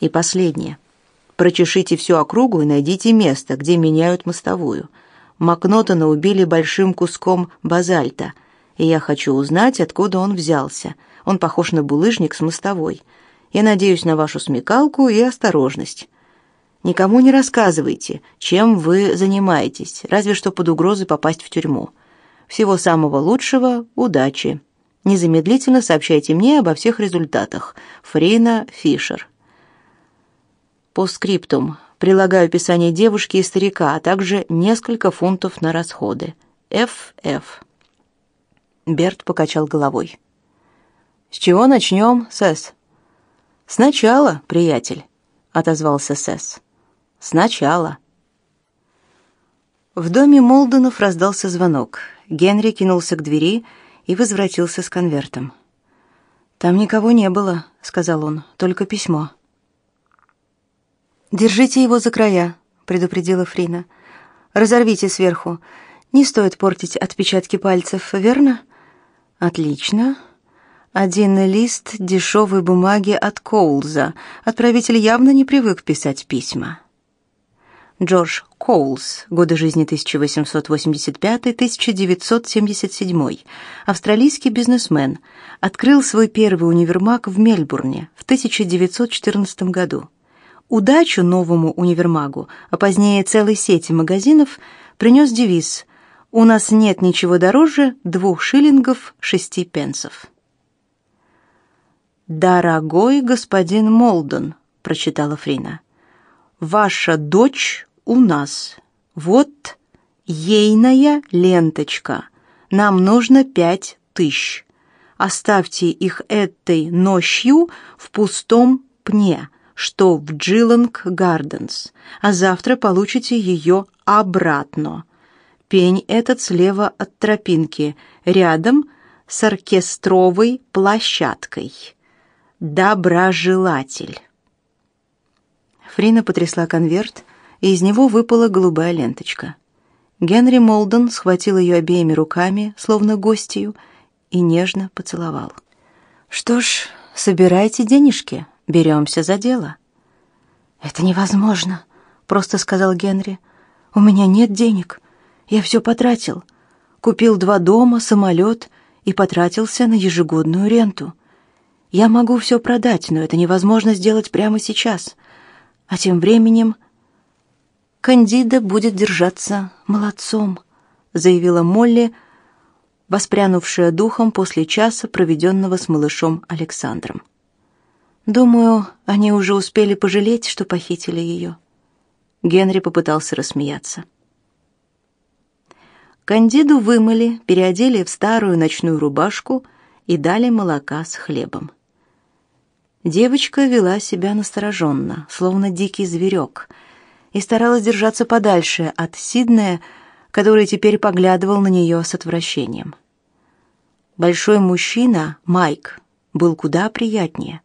И последнее. Прочешите всю округу и найдите место, где меняют мостовую. Макнотона убили большим куском базальта, и я хочу узнать, откуда он взялся. Он похож на булыжник с мостовой. Я надеюсь на вашу смекалку и осторожность. Никому не рассказывайте, чем вы занимаетесь, разве что под угрозой попасть в тюрьму. Всего самого лучшего, удачи. Незамедлительно сообщайте мне обо всех результатах. Фрина Фишер. По скриптум прилагаю описание девушки и старика, а также несколько фунтов на расходы. Ф.Ф. Берт покачал головой. С чего начнем, Сэс? Сначала, приятель, отозвался Сэс. Сначала. В доме Молденов раздался звонок. Генри кинулся к двери и возвратился с конвертом. «Там никого не было», — сказал он, — «только письмо». «Держите его за края», — предупредила Фрина. «Разорвите сверху. Не стоит портить отпечатки пальцев, верно?» «Отлично. Один лист дешевой бумаги от Коулза. Отправитель явно не привык писать письма». Джордж Коулс, годы жизни 1885-1977, австралийский бизнесмен, открыл свой первый универмаг в Мельбурне в 1914 году. Удачу новому универмагу, а позднее целой сети магазинов, принес девиз «У нас нет ничего дороже двух шиллингов шести пенсов». «Дорогой господин Молден», — прочитала Фрина, — «ваша дочь у нас. Вот ейная ленточка. Нам нужно пять тысяч. Оставьте их этой ночью в пустом пне, что в Джиланг Гарденс, а завтра получите ее обратно. Пень этот слева от тропинки, рядом с оркестровой площадкой. Доброжелатель. Фрина потрясла конверт, и из него выпала голубая ленточка. Генри Молден схватил ее обеими руками, словно гостью, и нежно поцеловал. «Что ж, собирайте денежки, беремся за дело». «Это невозможно», — просто сказал Генри. «У меня нет денег. Я все потратил. Купил два дома, самолет и потратился на ежегодную ренту. Я могу все продать, но это невозможно сделать прямо сейчас. А тем временем Кандида будет держаться молодцом, заявила Молли, воспрянувшая духом после часа, проведенного с малышом Александром. Думаю, они уже успели пожалеть, что похитили ее. Генри попытался рассмеяться. Кандиду вымыли, переодели в старую ночную рубашку и дали молока с хлебом. Девочка вела себя настороженно, словно дикий зверек — и старалась держаться подальше от Сиднея, который теперь поглядывал на нее с отвращением. Большой мужчина, Майк, был куда приятнее.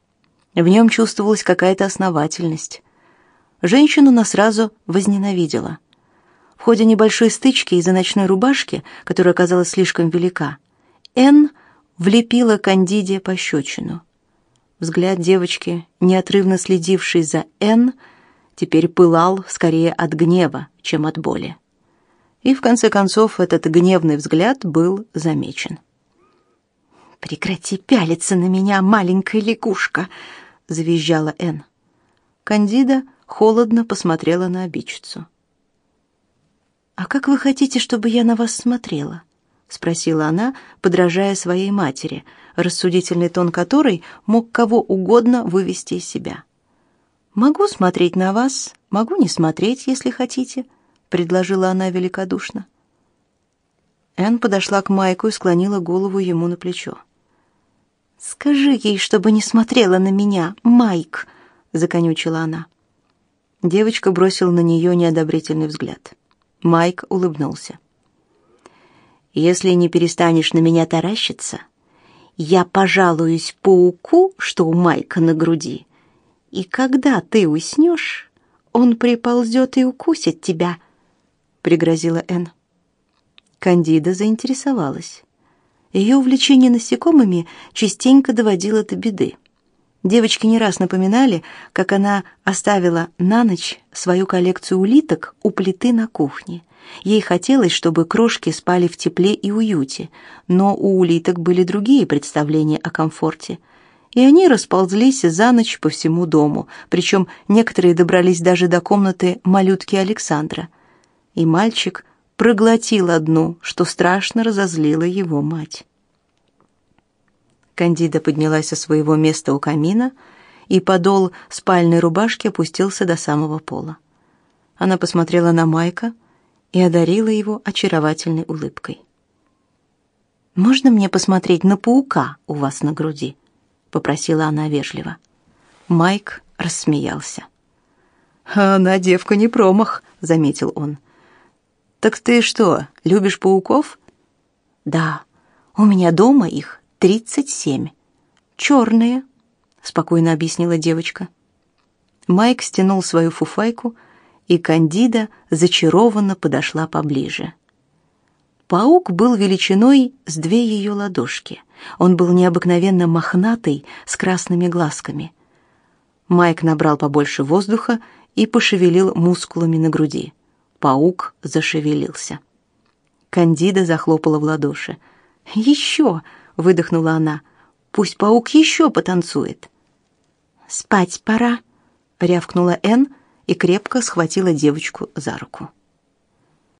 В нем чувствовалась какая-то основательность. Женщину она сразу возненавидела. В ходе небольшой стычки из-за ночной рубашки, которая оказалась слишком велика, Энн влепила Кандиде пощечину. Взгляд девочки, неотрывно следивший за Энн, теперь пылал скорее от гнева, чем от боли. И в конце концов этот гневный взгляд был замечен. «Прекрати пялиться на меня, маленькая лягушка!» — завизжала Энн. Кандида холодно посмотрела на обидчицу. «А как вы хотите, чтобы я на вас смотрела?» — спросила она, подражая своей матери, рассудительный тон которой мог кого угодно вывести из себя. Могу смотреть на вас, могу не смотреть, если хотите, предложила она великодушно. Энн подошла к Майку и склонила голову ему на плечо. Скажи ей, чтобы не смотрела на меня, Майк, законючила она. Девочка бросила на нее неодобрительный взгляд. Майк улыбнулся. Если не перестанешь на меня таращиться, я пожалуюсь пауку, что у Майка на груди, и когда ты уснешь, он приползет и укусит тебя, пригрозила Энн. Кандида заинтересовалась. Ее увлечение насекомыми частенько доводило до беды. Девочки не раз напоминали, как она оставила на ночь свою коллекцию улиток у плиты на кухне. Ей хотелось, чтобы крошки спали в тепле и уюте, но у улиток были другие представления о комфорте. И они расползлись за ночь по всему дому, причем некоторые добрались даже до комнаты малютки Александра. И мальчик проглотил одну, что страшно разозлило его мать. Кандида поднялась со своего места у камина, и подол спальной рубашки опустился до самого пола. Она посмотрела на Майка и одарила его очаровательной улыбкой. «Можно мне посмотреть на паука у вас на груди?» — попросила она вежливо. Майк рассмеялся. «Она девка не промах», — заметил он. «Так ты что, любишь пауков?» «Да, у меня дома их тридцать семь. Черные», — спокойно объяснила девочка. Майк стянул свою фуфайку, и Кандида зачарованно подошла поближе. Паук был величиной с две ее ладошки. Он был необыкновенно мохнатый, с красными глазками. Майк набрал побольше воздуха и пошевелил мускулами на груди. Паук зашевелился. Кандида захлопала в ладоши. «Еще!» выдохнула она. Пусть паук еще потанцует. Спать пора, рявкнула Н и крепко схватила девочку за руку.